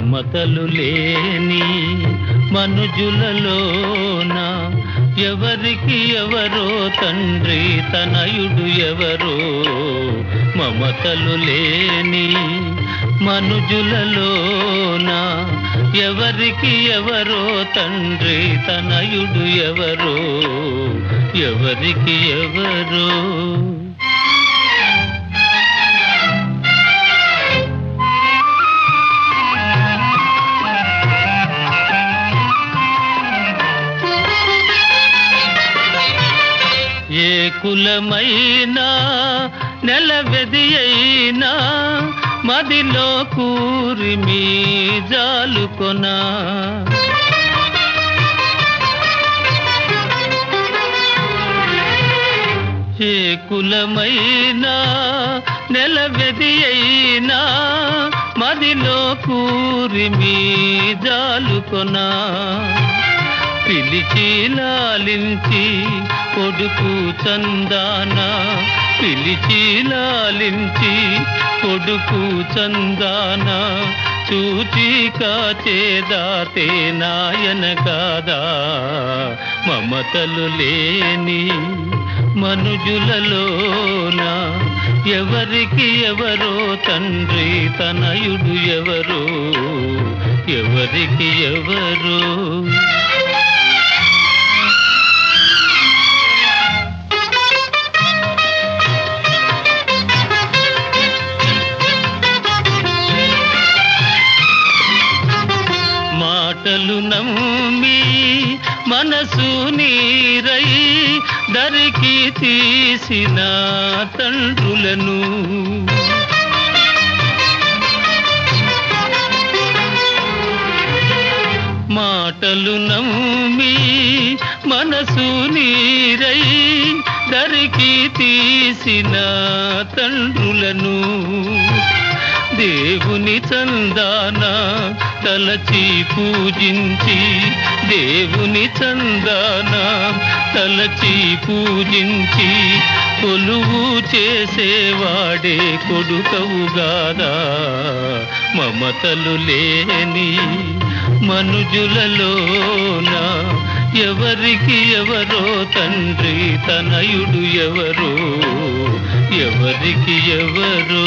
మమతలు లేని మనుజులలోన ఎవరికి ఎవరో తండ్రి తనయుడు ఎవరో మమతలు లేని మనుజులలోన ఎవరికి ఎవరో తండ్రి తనయుడు ఎవరో ఎవరికి ఎవరో ఏ కులమైనా నెలవెది అయినా మదిలో కూరి మీ జాలుకొనా ఏ కులమైనా నెలవెది అయినా మదిలో కూరి మీ జాలుకొనా పిలిచి లాలించి కొడుకు చందాన పిలిచి లాలించి కొడుకు చందాన చూచి కాచేదాతే నాయన కాదా? మమతలు లేని మనుజులలోన ఎవరికి ఎవరో తండ్రి తనయుడు ఎవరో? ఎవరికి ఎవరో? మాటలు నమ్మి మనసు నీరై దరికి తీసిన తండ్రులను. మాటలు నమ్మి మనసు నీరై దరికి తీసిన తండ్రులను. దేవుని చందానా తలచి పూజించి దేవుని చందాన తలచి పూజించి కొలువు చేసేవాడే కొడుకవుగాదా మమతలు లేని మనుజులలోన ఎవరికి ఎవరో తండ్రి తనయుడు ఎవరో ఎవరికి ఎవరో